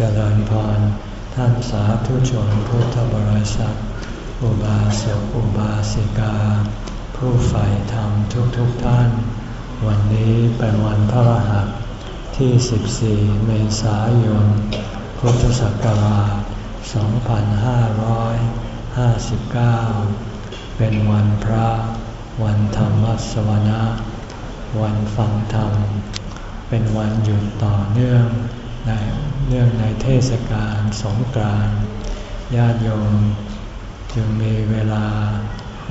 เจริญพร ท่านสาธุชนพุทธบริษัท อุบาสกอุบาสิกา ผู้ใฝ่ธรรมทุกๆทท่าน วันนี้เป็นวันพระรหัสที่ 14 เมษายน พุทธศักราช 2559 เป็นวันพระ วันธรรมสวนะ วันฟังธรรม เป็นวันหยุดต่อเนื่อง ในเนื่องในเทศกาลสงกรานต์ญาติโยมจึงมีเวลา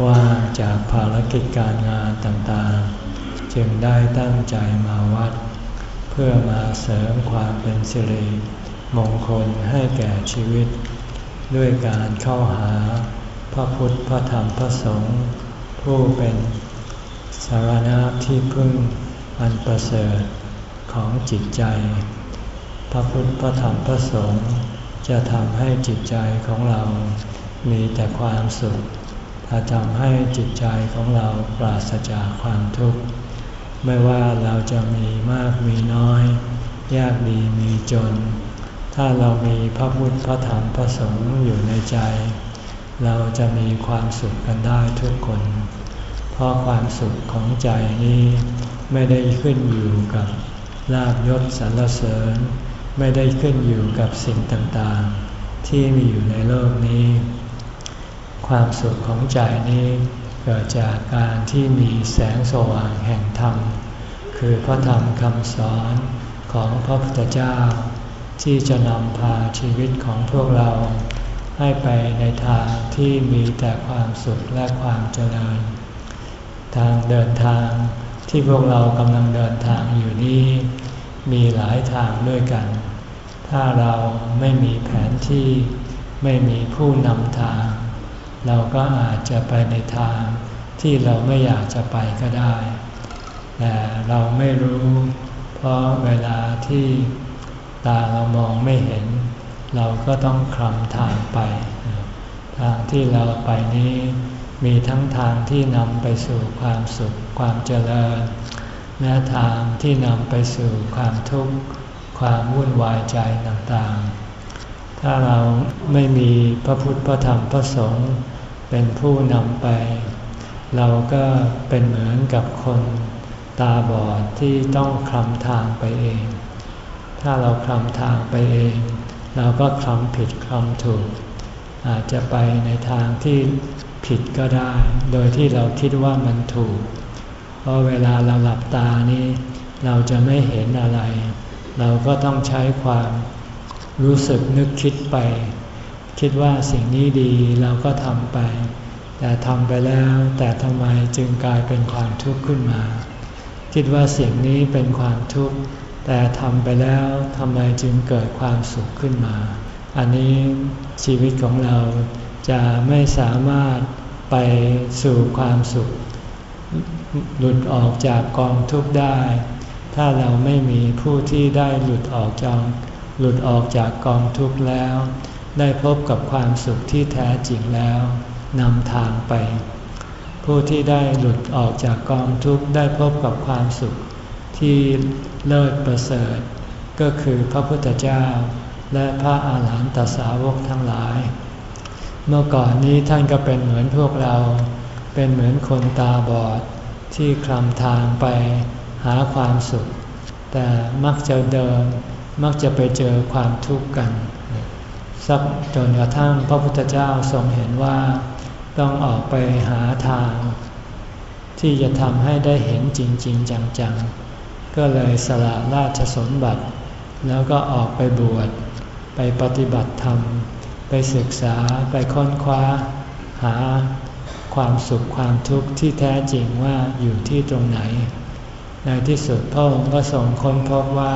ว่างจากภารกิจการงานต่างๆ จึงได้ตั้งใจมาวัด เพื่อมาเสริมความเป็นสิริมงคลให้แก่ชีวิต ด้วยการเข้าหาพระพุทธพระธรรมพระสงฆ์ผู้เป็นสารณะที่พึ่งอันประเสริฐของจิตใจ พระพุทธพระธรรมพระสงฆ์จะทำให้จิตใจของเรา มีแต่ความสุขจะทำให้จิตใจของเราปราศจากความทุกข์ ไม่ว่าเราจะมีมากมีน้อย ยากดีมีจน ถ้าเรามีพระพุทธพระธรรมพระสงฆ์อยู่ในใจ เราจะมีความสุขกันได้ทุกคน เพราะความสุขของใจนี้ไม่ได้ขึ้นอยู่กับลาบยศสรรเสริญ ไม่ได้ขึ้นอยู่กับสิ่งต่างๆ ที่มีอยู่ในโลกนี้ ความสุขของใจนี้เกิดจากการที่มีแสงสว่างแห่งธรรม คือพระธรรมคำสอนของพระพุทธเจ้า ที่จะนำพาชีวิตของพวกเรา ให้ไปในทางที่มีแต่ความสุขและความเจริญ ทางเดินทางที่พวกเรากำลังเดินทางอยู่นี้ มีหลายทางด้วยกัน ถ้าเราไม่มีแผนที่ไม่มีผู้นำทาง เราก็อาจจะไปในทางที่เราไม่อยากจะไปก็ได้ แต่เราไม่รู้ เพราะเวลาที่ตาเรามองไม่เห็น เราก็ต้องคลำทางไป ทางที่เราไปนี้มีทั้งทางที่นำไปสู่ความสุขความเจริญ และทางที่นำไปสู่ความทุกข์ความวุ่นวายใจต่างๆ ถ้าเราไม่มีพระพุทธพระธรรมพระสงฆ์เป็นผู้นำไป เราก็เป็นเหมือนกับคนตาบอดที่ต้องคลำทางไปเอง ถ้าเราคลำทางไปเอง เราก็คลำผิดคลำถูก อาจจะไปในทางที่ผิดก็ได้ โดยที่เราคิดว่ามันถูก ราะเวลาเราหลับตานี้ เราจะไม่เห็นอะไร เราก็ต้องใช้ความรู้สึกนึกคิดไป คิดว่าสิ่งนี้ดีเราก็ทำไป แต่ทำไปแล้วแต่ทำไมจึงกลายเป็นความทุกข์ขึ้นมา คิดว่าสิ่งนี้เป็นความทุกข์ แต่ทำไปแล้วทำไมจึงเกิดความสุขขึ้นมา อันนี้ชีวิตของเราจะไม่สามารถไปสู่ความสุข หลุดออกจากกองทุกข์ได้ ถ้าเราไม่มีผู้ที่ได้หลุดออกจากหลุดออกจากกองทุกข์แล้ว ได้พบกับความสุขที่แท้จริงแล้วนำทางไป ผู้ที่ได้หลุดออกจากกองทุกข์ได้พบกับความสุขที่เลิศประเสริฐ ก็คือพระพุทธเจ้า และพระอาหารหันตสาวกทั้งหลาย เมื่อก่อนนี้ท่านก็เป็นเหมือนพวกเรา เป็นเหมือนคนตาบอด ที่คลำทางไปหาความสุข แต่มักจะเดินมักจะไปเจอความทุกข์กันสักจนกระทั่งพระพุทธเจ้าทรงเห็นว่าต้องออกไปหาทาง ที่จะทำให้ได้เห็นจริง ๆ จังๆ ก็เลยสละราชสมบัติ แล้วก็ออกไปบวชไปปฏิบัติธรรม ไปศึกษาไปค้นคว้า หา ความสุขความทุกข์ที่แท้จริงว่าอยู่ที่ตรงไหน ในที่สุดพระองค์ก็ทรงค้นพบว่า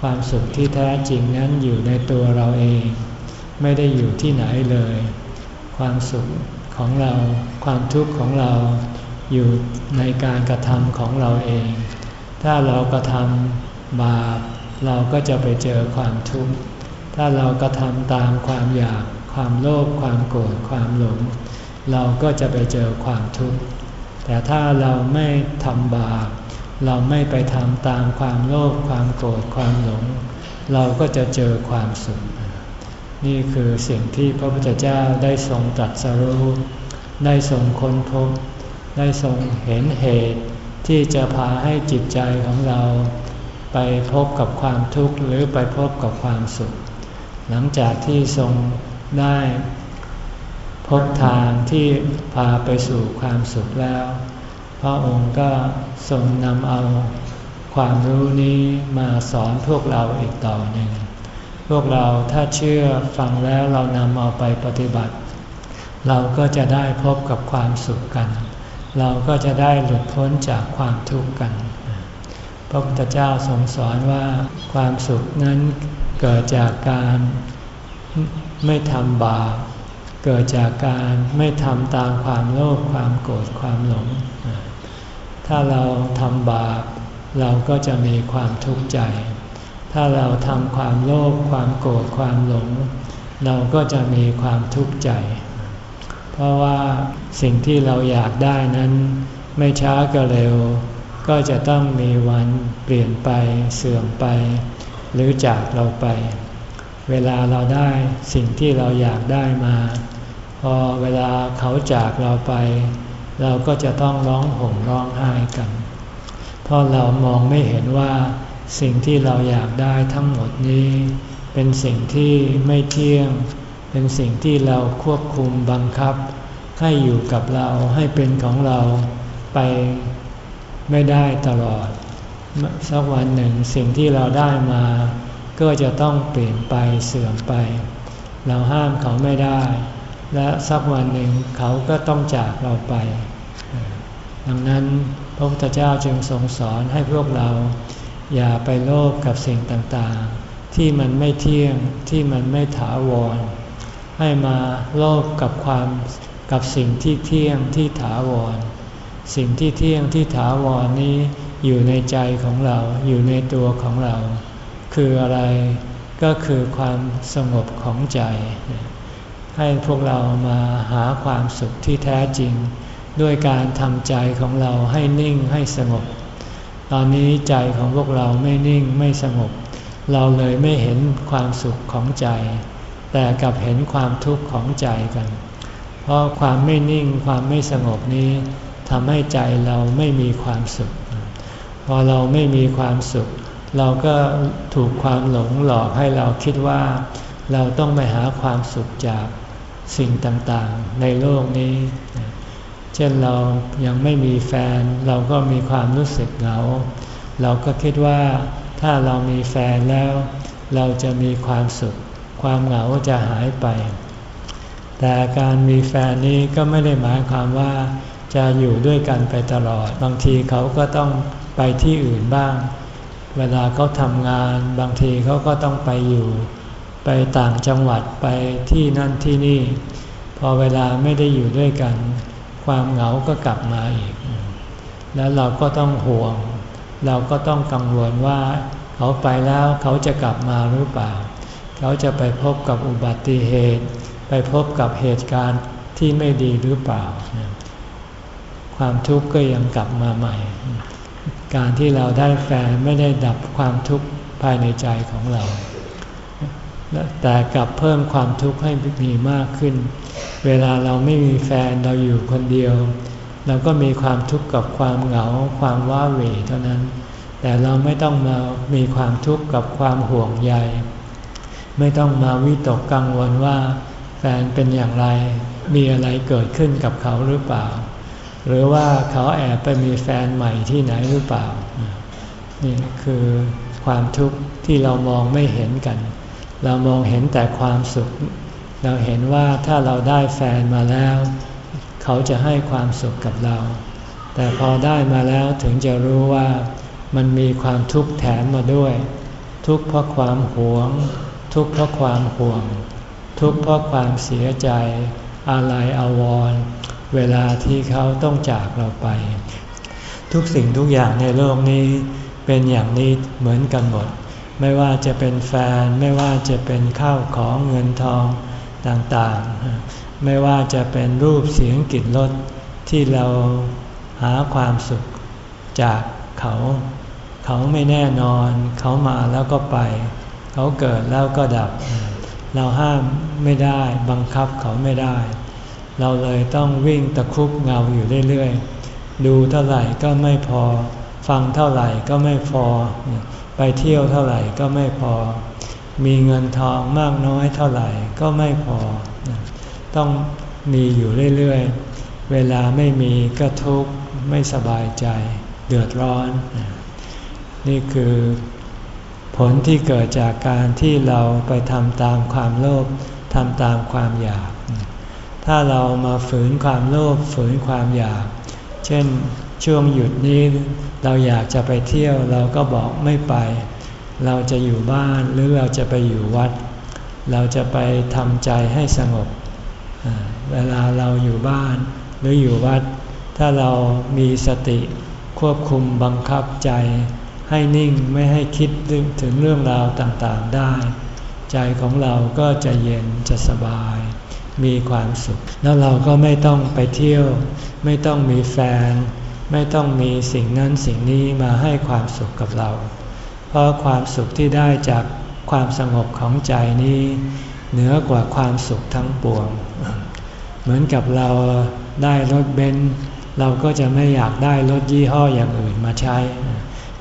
ความสุขที่แท้จริงนั้นอยู่ในตัวเราเอง ไม่ได้อยู่ที่ไหนเลย ความสุขของเรา ความทุกข์ของเราอยู่ในการกระทำของเราเอง ถ้าเรากระทำบาปเราก็จะไปเจอความทุกข์ ถ้าเรากระทำตามความอยาก ความโลภ ความโกรธ ความหลง เราก็จะไปเจอความทุกข์ แต่ถ้าเราไม่ทำบาป เราไม่ไปทำตามความโลภความโกรธความหลง เราก็จะเจอความสุข นี่คือสิ่งที่พระพุทธเจ้าได้ทรงตรัสรู้ ได้ทรงค้นพบ ได้ทรงเห็นเหตุที่จะพาให้จิตใจของเรา ไปพบกับความทุกข์หรือไปพบกับความสุข หลังจากที่ทรงได้ พบทางที่พาไปสู่ความสุขแล้ว พระองค์ก็ทรงนำเอาความรู้นี้มาสอนพวกเราอีกต่อหนึ่ง พวกเราถ้าเชื่อฟังแล้วเรานำเอาไปปฏิบัติ เราก็จะได้พบกับความสุขกัน เราก็จะได้หลุดพ้นจากความทุกข์กัน พระพุทธเจ้าทรงสอนว่าความสุขนั้นเกิดจากการไม่ทำบาป เกิดจากการไม่ทำตามความโลภความโกรธความหลง ถ้าเราทำบาปเราก็จะมีความทุกข์ใจ ถ้าเราทำความโลภความโกรธความหลง เราก็จะมีความทุกข์ใจ เพราะว่าสิ่งที่เราอยากได้นั้น ไม่ช้าก็เร็ว ก็จะต้องมีวันเปลี่ยนไปเสื่อมไป หรือจากเราไป เวลาเราได้สิ่งที่เราอยากได้มา พอเวลาเขาจากเราไป เราก็จะต้องร้องห่มร้องไห้กัน เพราะเรามองไม่เห็นว่าสิ่งที่เราอยากได้ทั้งหมดนี้ เป็นสิ่งที่ไม่เที่ยง เป็นสิ่งที่เราควบคุมบังคับ ให้อยู่กับเราให้เป็นของเราไปไม่ได้ตลอด สักวันหนึ่งสิ่งที่เราได้มา ก็จะต้องเปลี่ยนไปเสื่อมไป เราห้ามเขาไม่ได้ และสักวันหนึ่งเขาก็ต้องจากเราไป ดังนั้นพระพุทธเจ้าจึงทรงสอนให้พวกเรา อย่าไปโลภกับสิ่งต่างๆ ที่มันไม่เที่ยงที่มันไม่ถาวร ให้มาโลภกับความกับสิ่งที่เที่ยงที่ถาวร สิ่งที่เที่ยงที่ถาวรนี้อยู่ในใจของเราอยู่ในตัวของเรา คืออะไรก็คือความสงบของใจ ให้พวกเรามาหาความสุขที่แท้จริง ด้วยการทำใจของเราให้นิ่งให้สงบ ตอนนี้ใจของพวกเราไม่นิ่งไม่สงบ เราเลยไม่เห็นความสุขของใจ แต่กลับเห็นความทุกข์ของใจกัน เพราะความไม่นิ่งความไม่สงบนี้ทำให้ใจเราไม่มีความสุข พอเราไม่มีความสุข เราก็ถูกความหลงหลอกให้เราคิดว่า เราต้องไปหาความสุขจากสิ่งต่างๆ ในโลกนี้ เช่นเรายังไม่มีแฟน เราก็มีความรู้สึกเหงา เราก็คิดว่าถ้าเรามีแฟนแล้ว เราจะมีความสุข ความเหงาจะหายไป แต่การมีแฟนนี้ก็ไม่ได้หมายความว่าจะอยู่ด้วยกันไปตลอด บางทีเขาก็ต้องไปที่อื่นบ้าง เวลาเขาทำงานบางทีเขาก็ต้องไปอยู่ ไปต่างจังหวัดไปที่นั่นที่นี่ พอเวลาไม่ได้อยู่ด้วยกัน ความเหงาก็กลับมาอีก แล้วเราก็ต้องห่วง เราก็ต้องกังวลว่า เขาไปแล้วเขาจะกลับมาหรือเปล่า เขาจะไปพบกับอุบัติเหตุ ไปพบกับเหตุการณ์ที่ไม่ดีหรือเปล่า ความทุกข์ก็ยังกลับมาใหม่ การที่เราได้แฟนไม่ได้ดับความทุกข์ภายในใจของเรา แต่กลับเพิ่มความทุกข์ให้มีมากขึ้น เวลาเราไม่มีแฟนเราอยู่คนเดียว เราก็มีความทุกข์กับความเหงา ความว้าเหวเท่านั้น แต่เราไม่ต้องมามีความทุกข์กับความห่วงใย ไม่ต้องมาวิตกกังวลว่า แฟนเป็นอย่างไร มีอะไรเกิดขึ้นกับเขาหรือเปล่า หรือว่าเขาแอบไปมีแฟนใหม่ที่ไหนหรือเปล่า นี่คือความทุกข์ที่เรามองไม่เห็นกัน เรามองเห็นแต่ความสุข เราเห็นว่าถ้าเราได้แฟนมาแล้ว เขาจะให้ความสุขกับเรา แต่พอได้มาแล้วถึงจะรู้ว่ามันมีความทุกข์แถมมาด้วย ทุกข์เพราะความหวง ทุกข์เพราะความห่วง ทุกข์เพราะความเสียใจอะไรอาวร เวลาที่เขาต้องจากเราไป ทุกสิ่งทุกอย่างในโลกนี้เป็นอย่างนี้เหมือนกันหมด ไม่ว่าจะเป็นแฟน ไม่ว่าจะเป็นข้าวของเงินทองต่างๆ ไม่ว่าจะเป็นรูปเสียงกลิ่นรสที่เราหาความสุขจากเขา เขาไม่แน่นอน เขามาแล้วก็ไป เขาเกิดแล้วก็ดับ เราห้ามไม่ได้ บังคับเขาไม่ได้ เราเลยต้องวิ่งตะคุบเงาอยู่เรื่อยๆ ดูเท่าไหร่ก็ไม่พอ ฟังเท่าไหร่ก็ไม่พอ ไปเที่ยวเท่าไหร่ก็ไม่พอ มีเงินทองมากน้อยเท่าไหร่ก็ไม่พอ ต้องมีอยู่เรื่อยๆ เวลาไม่มีก็ทุกข์ไม่สบายใจ เดือดร้อน นี่คือผลที่เกิดจากการที่เราไปทำตามความโลภทำตามความอยาก ถ้าเรามาฝืนความโลภฝืนความอยาก เช่นช่วงหยุดนี้เราอยากจะไปเที่ยวเราก็บอกไม่ไป เราจะอยู่บ้านหรือเราจะไปอยู่วัด เราจะไปทำใจให้สงบ เวลาเราอยู่บ้านหรืออยู่วัด ถ้าเรามีสติควบคุมบังคับใจ ให้นิ่งไม่ให้คิดถึงเรื่องราวต่างๆได้ ใจของเราก็จะเย็นจะสบาย มีความสุข แล้วเราก็ไม่ต้องไปเที่ยว ไม่ต้องมีแฟน ไม่ต้องมีสิ่งนั้นสิ่งนี้มาให้ความสุขกับเรา เพราะความสุขที่ได้จากความสงบของใจนี้ เหนือกว่าความสุขทั้งปวง เหมือนกับเราได้รถเบนซ์เราก็จะไม่อยากได้รถยี่ห้ออย่างอื่นมาใช้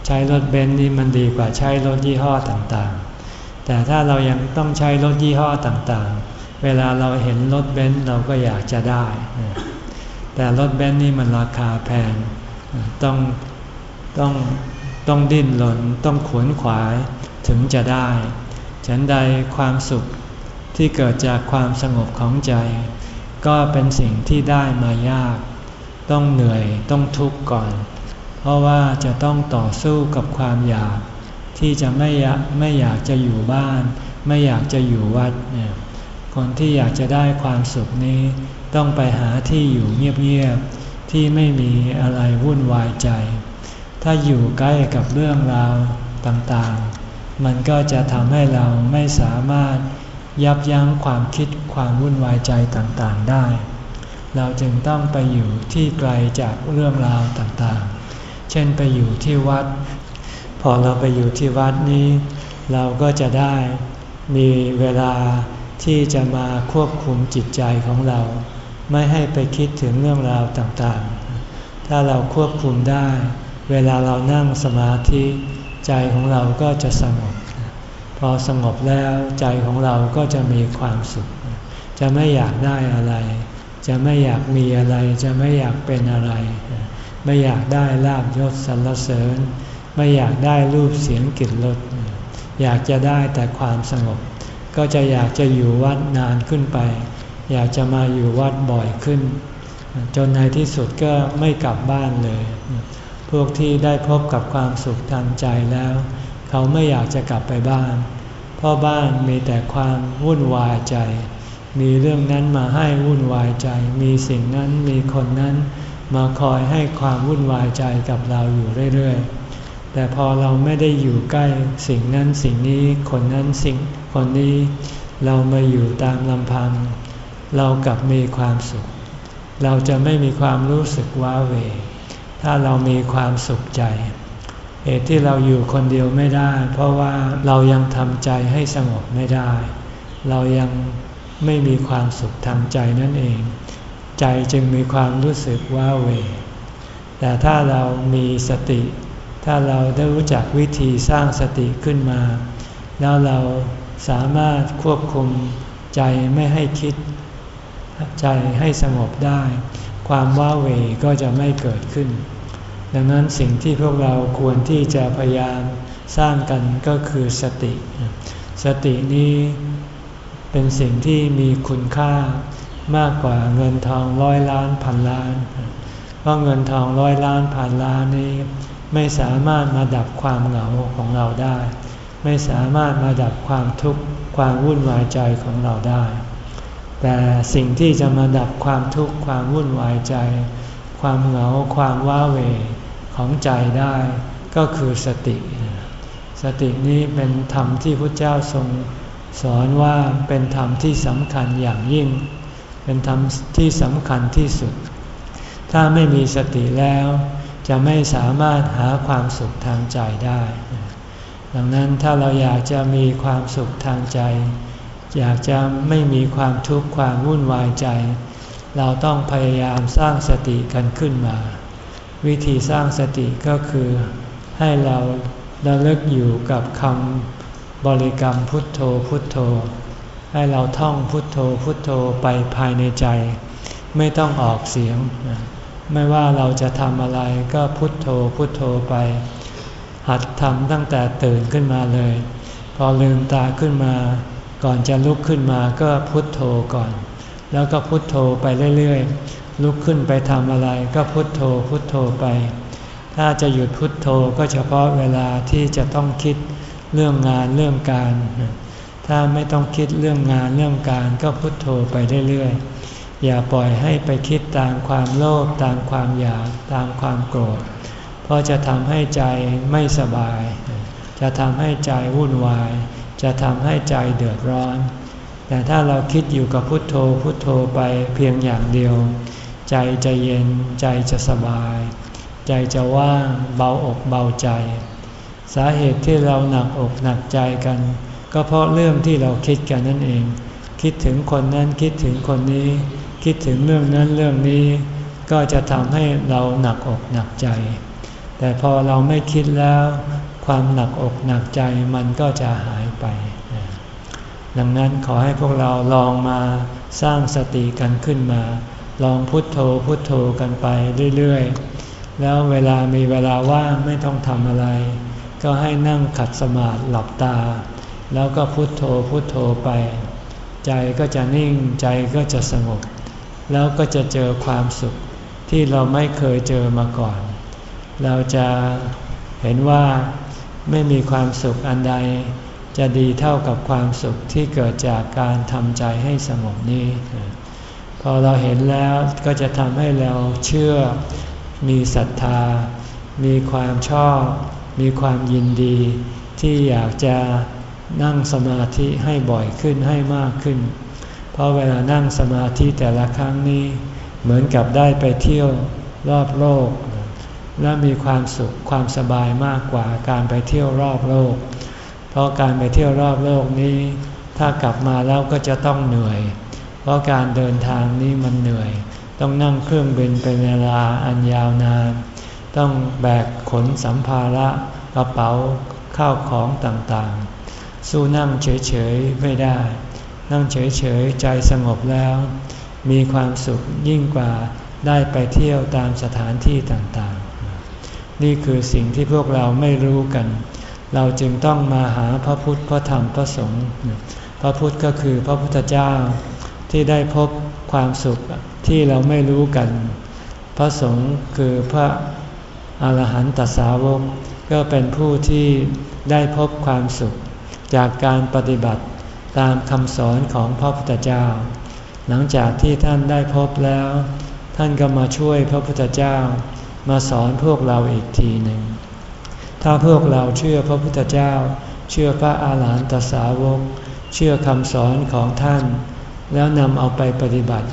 ใช้รถเบนซ์นี่มันดีกว่าใช้รถยี่ห้อต่างๆ แต่ถ้าเรายังต้องใช้รถยี่ห้อต่างๆ เวลาเราเห็นรถเบนซ์เราก็อยากจะได้ แต่รถเบนซ์นี่มันราคาแพง ต้องต้องต้องดิ้นรนต้องขวนขวายถึงจะได้ ฉันใดความสุขที่เกิดจากความสงบของใจ ก็เป็นสิ่งที่ได้มายาก ต้องเหนื่อยต้องทุกข์ก่อน เพราะว่าจะต้องต่อสู้กับความอยาก ที่จะไม่ไม่อยากจะอยู่บ้าน ไม่อยากจะอยู่วัดเนี่ย คนที่อยากจะได้ความสุขนี้ ต้องไปหาที่อยู่เงียบๆ ที่ไม่มีอะไรวุ่นวายใจ ถ้าอยู่ใกล้กับเรื่องราวต่างๆ มันก็จะทำให้เราไม่สามารถยับยั้งความคิดความวุ่นวายใจต่างๆได้ เราจึงต้องไปอยู่ที่ไกลจากเรื่องราวต่างๆ เช่นไปอยู่ที่วัด พอเราไปอยู่ที่วัดนี้ เราก็จะได้มีเวลา ที่จะมาควบคุมจิตใจของเรา ไม่ให้ไปคิดถึงเรื่องราวต่างๆ ถ้าเราควบคุมได้ เวลาเรานั่งสมาธิใจของเราก็จะสงบ พอสงบแล้วใจของเราก็จะมีความสุข จะไม่อยากได้อะไร จะไม่อยากมีอะไร จะไม่อยากเป็นอะไร ไม่อยากได้ลาบยศสรรเสริญ ไม่อยากได้รูปเสียงกลิ่นรสอยากจะได้แต่ความสงบ ก็จะอยากจะอยู่วัดนานขึ้นไป อยากจะมาอยู่วัดบ่อยขึ้น จนในที่สุดก็ไม่กลับบ้านเลย พวกที่ได้พบกับความสุขทางใจแล้ว เขาไม่อยากจะกลับไปบ้าน เพราะบ้านมีแต่ความวุ่นวายใจ มีเรื่องนั้นมาให้วุ่นวายใจ มีสิ่งนั้นมีคนนั้นมาคอยให้ความวุ่นวายใจกับเราอยู่เรื่อยๆ แต่พอเราไม่ได้อยู่ใกล้สิ่งนั้นสิ่งนี้คนนั้นสิ่ง คนนี้เรามาอยู่ตามลำพัง เรากลับมีความสุข เราจะไม่มีความรู้สึกว้าเหวถ้าเรามีความสุขใจ เหตุที่เราอยู่คนเดียวไม่ได้ เพราะว่าเรายังทำใจให้สงบไม่ได้ เรายังไม่มีความสุขทางใจนั่นเอง ใจจึงมีความรู้สึกว่าเหวแต่ถ้าเรามีสติ ถ้าเราได้รู้จักวิธีสร้างสติขึ้นมา แล้วเรา สามารถควบคุมใจไม่ให้คิด ใจให้สงบได้ ความว่าเวก็จะไม่เกิดขึ้น ดังนั้นสิ่งที่พวกเราควรที่จะพยายามสร้างกันก็คือสติ สตินี้เป็นสิ่งที่มีคุณค่ามากกว่าเงินทองร้อยล้านพันล้าน เพราะเงินทองร้อยล้านพันล้านนี้ ไม่สามารถมาดับความเหงาของเราได้ ไม่สามารถมาดับความทุกข์ความวุ่นวายใจของเราได้ แต่สิ่งที่จะมาดับความทุกข์ความวุ่นวายใจ ความเหงาความว้าเหวของใจได้ก็คือสติ สตินี้เป็นธรรมที่พระเจ้าทรงสอนว่าเป็นธรรมที่สำคัญอย่างยิ่ง เป็นธรรมที่สำคัญที่สุด ถ้าไม่มีสติแล้ว จะไม่สามารถหาความสุขทางใจได้ ดังนั้นถ้าเราอยากจะมีความสุขทางใจ อยากจะไม่มีความทุกข์ความวุ่นวายใจ เราต้องพยายามสร้างสติกันขึ้นมา วิธีสร้างสติก็คือให้เราระลึกอยู่กับคำบริกรรมพุทโธพุทโธ ให้เราท่องพุทโธพุทโธไปภายในใจ ไม่ต้องออกเสียง ไม่ว่าเราจะทำอะไรก็พุทโธพุทโธไป หัดทำตั้งแต่ตื่นขึ้นมาเลย พอลืมตาขึ้นมา ก่อนจะลุกขึ้นมาก็พุทโธก่อน แล้วก็พุทโธไปเรื่อยๆ ลุกขึ้นไปทำอะไรก็พุทโธพุทโธไป ถ้าจะหยุดพุทโธก็เฉพาะเวลาที่จะต้องคิดเรื่องงานเรื่องการ ถ้าไม่ต้องคิดเรื่องงานเรื่องการก็พุทโธไปเรื่อยๆ อย่าปล่อยให้ไปคิดตามความโลภตามความอยากตามความโกรธ เพราะจะทำให้ใจไม่สบาย จะทำให้ใจวุ่นวาย จะทำให้ใจเดือดร้อน แต่ถ้าเราคิดอยู่กับพุทโธพุทโธไปเพียงอย่างเดียว ใจจะเย็นใจจะสบาย ใจจะว่างเบาอกเบาใจ สาเหตุที่เราหนักอกหนักใจกัน ก็เพราะเรื่องที่เราคิดกันนั่นเอง คิดถึงคนนั้นคิดถึงคนนี้ คิดถึงเรื่องนั้นเรื่องนี้ ก็จะทำให้เราหนักอกหนักใจ แต่พอเราไม่คิดแล้ว ความหนักอกหนักใจมันก็จะหายไป ดังนั้นขอให้พวกเราลองมาสร้างสติกันขึ้นมา ลองพุทโธพุทโธกันไปเรื่อยๆ แล้วเวลามีเวลาว่างไม่ต้องทำอะไร ก็ให้นั่งขัดสมาธิหลับตา แล้วก็พุโทโธพุโทโธไป ใจก็จะนิ่งใจก็จะสงบ แล้วก็จะเจอความสุขที่เราไม่เคยเจอมาก่อน เราจะเห็นว่าไม่มีความสุขอันใด จะดีเท่ากับความสุขที่เกิดจากการทำใจให้สงบนี้ พอเราเห็นแล้วก็จะทำให้เราเชื่อ มีศรัทธา มีความชอบ มีความยินดี ที่อยากจะนั่งสมาธิให้บ่อยขึ้นให้มากขึ้น เพราะเวลานั่งสมาธิแต่ละครั้งนี้ เหมือนกับได้ไปเที่ยวรอบโลก และมีความสุขความสบายมากกว่าการไปเที่ยวรอบโลก เพราะการไปเที่ยวรอบโลกนี้ ถ้ากลับมาแล้วก็จะต้องเหนื่อย เพราะการเดินทางนี้มันเหนื่อย ต้องนั่งเครื่องบินเป็นเวลาอันยาวนาน ต้องแบกขนสัมภาระกระเป๋าข้าวของต่างๆ สู้นั่งเฉยๆไม่ได้ นั่งเฉยๆใจสงบแล้ว มีความสุขยิ่งกว่าได้ไปเที่ยวตามสถานที่ต่างๆ นี่คือสิ่งที่พวกเราไม่รู้กัน เราจึงต้องมาหาพระพุทธพระธรรมพระสงฆ์พระพุทธก็คือพระพุทธเจ้าที่ได้พบความสุขที่เราไม่รู้กัน พระสงฆ์คือพระอาหารหันตสาวก ก็เป็นผู้ที่ได้พบความสุข จากการปฏิบัติตามคำสอนของพระพุทธเจ้า หลังจากที่ท่านได้พบแล้ว ท่านก็มาช่วยพระพุทธเจ้า มาสอนพวกเราอีกทีหนึ่ง ถ้าพวกเราเชื่อพระพุทธเจ้า เชื่อพระอาหารหันตสาวก เชื่อคำสอนของท่าน แล้วนำเอาไปปฏิบัติ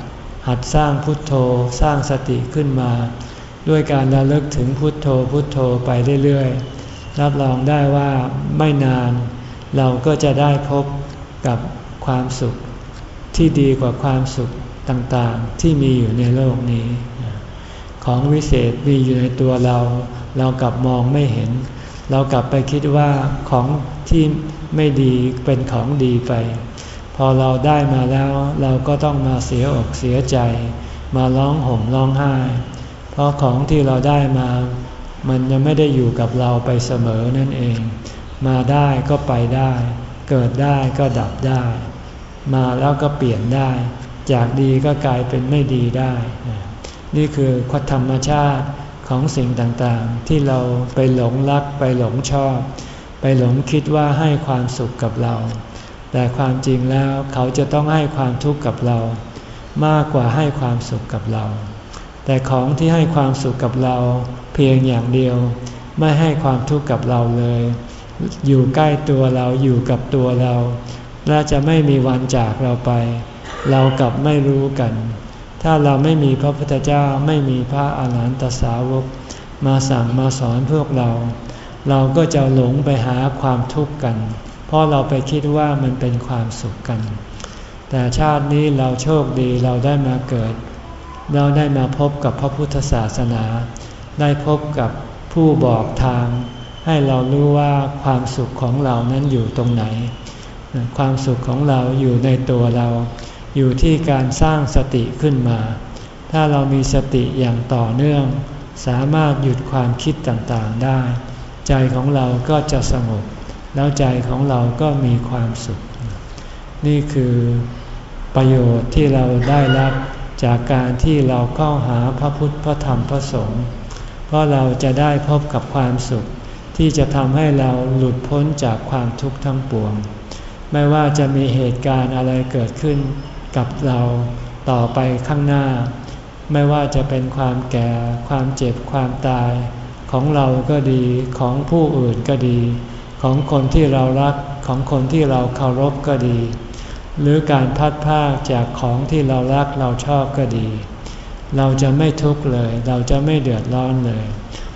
หัดสร้างพุทโธสร้างสติขึ้นมา ด้วยการระลึกถึงพุทโธพุทโธไปเรื่อยๆ รับรองได้ว่าไม่นาน เราก็จะได้พบกับความสุขที่ดีกว่าความสุขต่างๆ ที่มีอยู่ในโลกนี้ ของวิเศษมีอยู่ในตัวเรา เรากลับมองไม่เห็น เรากลับไปคิดว่าของที่ไม่ดีเป็นของดีไป พอเราได้มาแล้วเราก็ต้องมาเสียอกเสียใจ มาร้องห่มร้องไห้ เพราะของที่เราได้มา มันยังไม่ได้อยู่กับเราไปเสมอนั่นเอง มาได้ก็ไปได้ เกิดได้ก็ดับได้ มาแล้วก็เปลี่ยนได้ จากดีก็กลายเป็นไม่ดีได้ นี่คือควธรรมชาติของสิ่งต่างๆ ที่เราไปหลงรักไปหลงชอบ ไปหลงคิดว่าให้ความสุขกับเรา แต่ความจริงแล้วเขาจะต้องให้ความทุกข์กับเรา มากกว่าให้ความสุขกับเรา แต่ของที่ให้ความสุขกับเราเพียงอย่างเดียว ไม่ให้ความทุกข์กับเราเลย อยู่ใกล้ตัวเราอยู่กับตัวเราและจะไม่มีวันจากเราไป เรากลับไม่รู้กัน ถ้าเราไม่มีพระพุทธเจ้าไม่มีพระอาหารหันตสาวก มาสั่งมาสอนพวกเราเเราก็จะหลงไปหาความทุกข์กัน เพราะเราไปคิดว่ามันเป็นความสุขกัน แต่ชาตินี้เราโชคดีเราได้มาเกิด เราได้มาพบกับพระพุทธศาสนา ได้พบกับผู้บอกทาง ให้เรารู้ว่าความสุขของเรานั้นอยู่ตรงไหน ความสุขของเราอยู่ในตัวเรา อยู่ที่การสร้างสติขึ้นมา ถ้าเรามีสติอย่างต่อเนื่อง สามารถหยุดความคิดต่างๆได้ ใจของเราก็จะสงบ แล้วใจของเราก็มีความสุข นี่คือประโยชน์ที่เราได้รับจากการที่เราเข้าหาพระพุทธพระธรรมพระสงฆ์เพราะเราจะได้พบกับความสุข ที่จะทำให้เราหลุดพ้นจากความทุกข์ทั้งปวง ไม่ว่าจะมีเหตุการณ์อะไรเกิดขึ้น กับเราต่อไปข้างหน้า ไม่ว่าจะเป็นความแก่ความเจ็บความตาย ของเราก็ดีของผู้อื่นก็ดี ของคนที่เรารักของคนที่เราเคารพก็ดี หรือการพัดพาจากของที่เรารักเราชอบก็ดี เราจะไม่ทุกข์เลย เราจะไม่เดือดร้อนเลย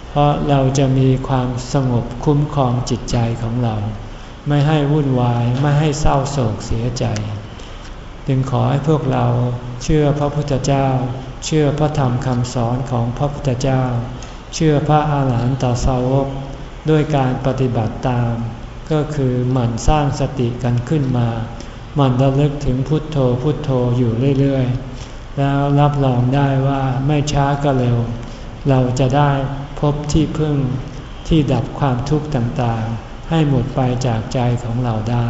เพราะเราจะมีความสงบคุ้มครองจิตใจของเรา ไม่ให้วุ่นวายไม่ให้เศร้าโศกเสียใจ จึงขอให้พวกเราเชื่อพระพุทธเจ้า เชื่อพระธรรมคำสอนของพระพุทธเจ้า เชื่อพระอาหารหันตสาวกด้วยการปฏิบัติตาม ก็คือหมั่นสร้างสติกันขึ้นมาหมั่นระลึกถึงพุทโธพุทโธอยู่เรื่อยๆ แล้วรับรองได้ว่าไม่ช้าก็เร็ว เราจะได้พบที่พึ่งที่ดับความทุกข์ต่างๆ ให้หมดไปจากใจของเราได้